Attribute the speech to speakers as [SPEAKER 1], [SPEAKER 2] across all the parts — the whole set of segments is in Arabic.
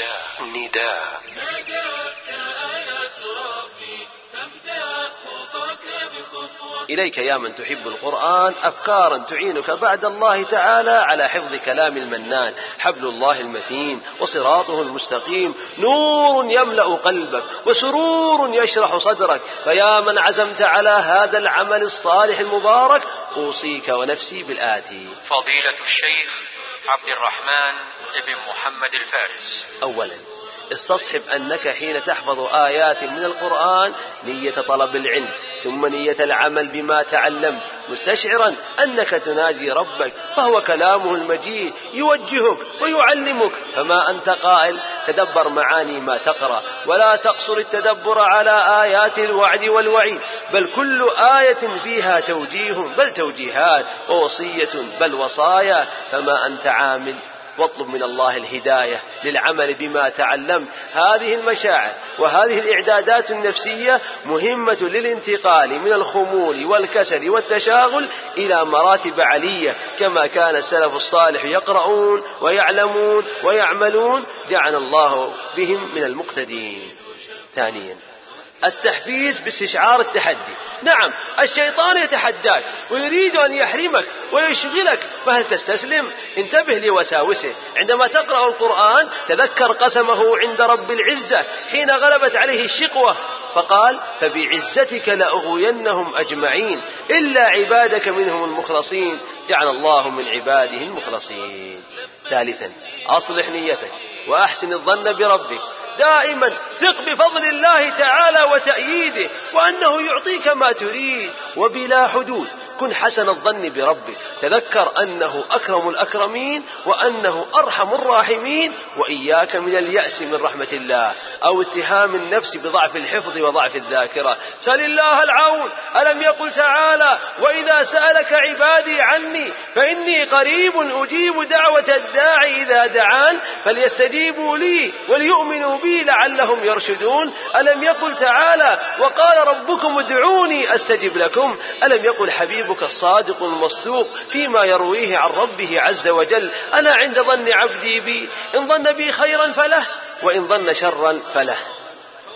[SPEAKER 1] نداء نداء.
[SPEAKER 2] نادتك آيات ربي فامدح خطاك بخطوة.
[SPEAKER 3] إليك يا من تحب القرآن أفكارا تعينك بعد الله تعالى على حفظ كلام المنان حبل الله المتين وصراطه المستقيم. نور يملأ قلبك وسرور يشرح صدرك. فيا من عزمت على هذا العمل الصالح المبارك أوصيك ونفسي بالآتي.
[SPEAKER 1] فضيلة الشيخ عبد الرحمن بن محمد الفارس.
[SPEAKER 3] أولا استصحب أنك حين تحفظ آيات من القرآن نية طلب العلم ثم نية العمل بما تعلمت مستشعرا أنك تناجي ربك فهو كلامه المجيد يوجهك ويعلمك. فما أنت قائل تدبر معاني ما تقرأ ولا تقصر التدبر على آيات الوعد والوعيد. بل كل آية فيها توجيه بل توجيهات ووصية بل وصايا. فما أنت عامل؟ واطلب من الله الهداية للعمل بما تعلمت هذه المشاعر وهذه الإعدادات النفسية مهمة للانتقال من الخمول والكسل والتشاغل إلى مراتب علية كما كان السلف الصالح يقرؤون ويعلمون ويعملون. جعل الله بهم من المقتدين. ثانيا. التحفيز باستشعار التحدي. نعم الشيطان يتحداك ويريد أن يحرمك ويشغلك فهل تستسلم؟ انتبه لوساوسه. عندما تقرأ القرآن تذكر قسمه عند رب العزة حين غلبت عليه الشقوة فقال فبعزتك لأغوينهم أجمعين إلا عبادك منهم المخلصين جعل الله من عباده المخلصين. ثالثا أصلح نيتك. وأحسن الظن بربك. دائما ثق بفضل الله تعالى وتأييده وأنه يعطيك ما تريد. وبلا حدود. كن حسن الظن بربك. تذكر أنه أكرم الأكرمين وأنه أرحم الراحمين وإياك من اليأس من رحمة الله أو اتهام النفس بضعف الحفظ وضعف الذاكرة. سل الله العون. ألم يقل تعالى وإذا سألك عبادي عني فإني قريب أجيب دعوة الداعي إذا دعان فليستجيبوا لي وليؤمنوا بي لعلهم يرشدون. ألم يقل تعالى وقال ربكم ادعوني أستجب لكم. ألم يقل حبيبك الصادق المصدوق فيما يرويه عن ربه عز وجل. أنا عند ظن عبدي بي إن ظن بي خيرا فله وإن ظن شرا فله.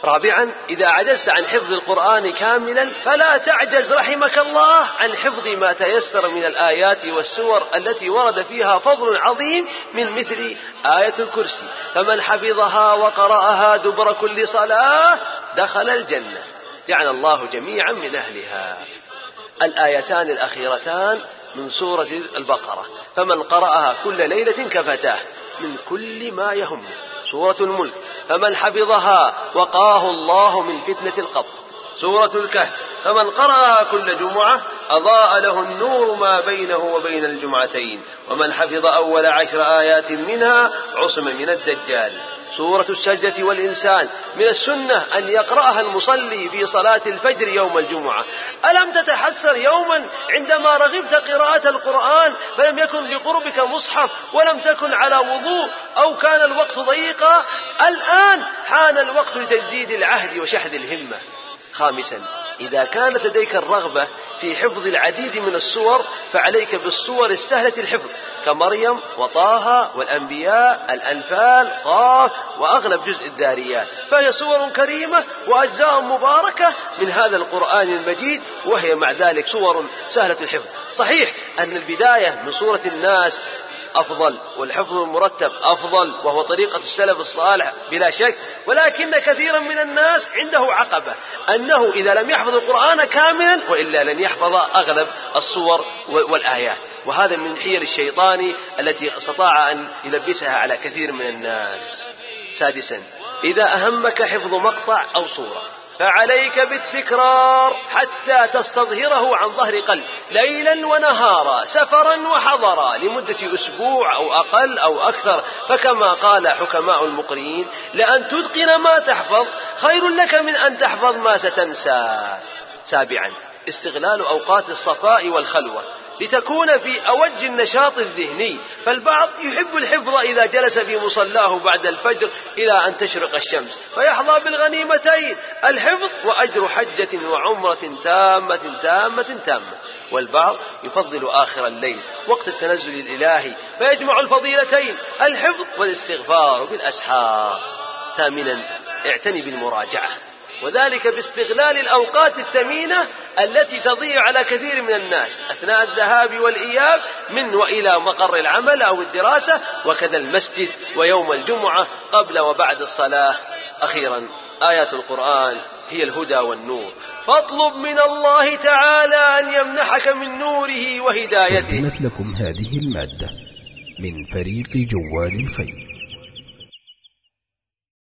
[SPEAKER 3] رابعا إذا عجزت عن حفظ القرآن كاملا فلا تعجز رحمك الله عن حفظ ما تيسر من الآيات والسور التي ورد فيها فضل عظيم من مثل آية الكرسي. فمن حفظها وقرأها دبر كل صلاة دخل الجنة. جعل الله جميعا من أهلها. الآيتان الأخيرتان من سورة البقرة فمن قرأها كل ليلة كفتاه من كل ما يهمه سورة الملك فمن حفظها وقاه الله من فتنة القبر. سورة الكهف فمن قرأها كل جمعة أضاء له النور ما بينه وبين الجمعتين. ومن حفظ أول عشر آيات منها عصم من الدجال. سورة السجدة والإنسان. من السنة أن يقرأها المصلي في صلاة الفجر يوم الجمعة. ألم تتحسر يوما عندما رغبت قراءة القرآن فلم يكن بقربك مصحف ولم تكن على وضوء أو كان الوقت ضيقا؟ الآن حان الوقت لتجديد العهد وشحذ الهمة. خامسا إذا كانت لديك الرغبة في حفظ العديد من السور فعليك بالسور السهلة الحفظ. كمريم وطه والأنبياء الأنفال قاف وأغلب جزء الذاريات فهي سور كريمة وأجزاء مباركة من هذا القرآن المجيد وهي مع ذلك سور سهلة الحفظ. صحيح أن البداية من سورة الناس أفضل والحفظ المرتب أفضل وهو طريقة السلف الصالح بلا شك ولكن كثيرا من الناس عنده عقبة أنه إذا لم يحفظ القرآن كاملا وإلا لن يحفظ أغلب الصور والآيات. وهذا من حيل الشيطان التي استطاع أن يلبسها على كثير من الناس. سادسا إذا أهمك حفظ مقطع أو صورة. فعليك بالتكرار حتى تستظهره عن ظهر قلب. ليلا ونهارا سفرا وحضرا لمدة أسبوع أو أقل أو أكثر. فكما قال حكماء المقرئين لأن تتقن ما تحفظ خير لك من أن تحفظ ما ستنسى. سابعا استغلال أوقات الصفاء والخلوة. لتكون في أوج النشاط الذهني. فالبعض يحب الحفظ إذا جلس في مصلاه بعد الفجر إلى أن تشرق الشمس فيحظى بالغنيمتين الحفظ وأجر حجة وعمرة تامة تامة تامة. والبعض يفضل آخر الليل وقت التنزل الإلهي فيجمع الفضيلتين الحفظ والاستغفار بالأسحار. ثامنا اعتني بالمراجعة. وذلك باستغلال الأوقات الثمينة التي تضيع على كثير من الناس أثناء الذهاب والإياب من وإلى مقر العمل أو الدراسة وكذا المسجد ويوم الجمعة قبل وبعد الصلاة. أخيرا آيات القرآن هي الهدى والنور. فاطلب من الله تعالى أن يمنحك من نوره وهدايته.
[SPEAKER 4] قدمت لكم هذه المادة من فريق جوال الخير.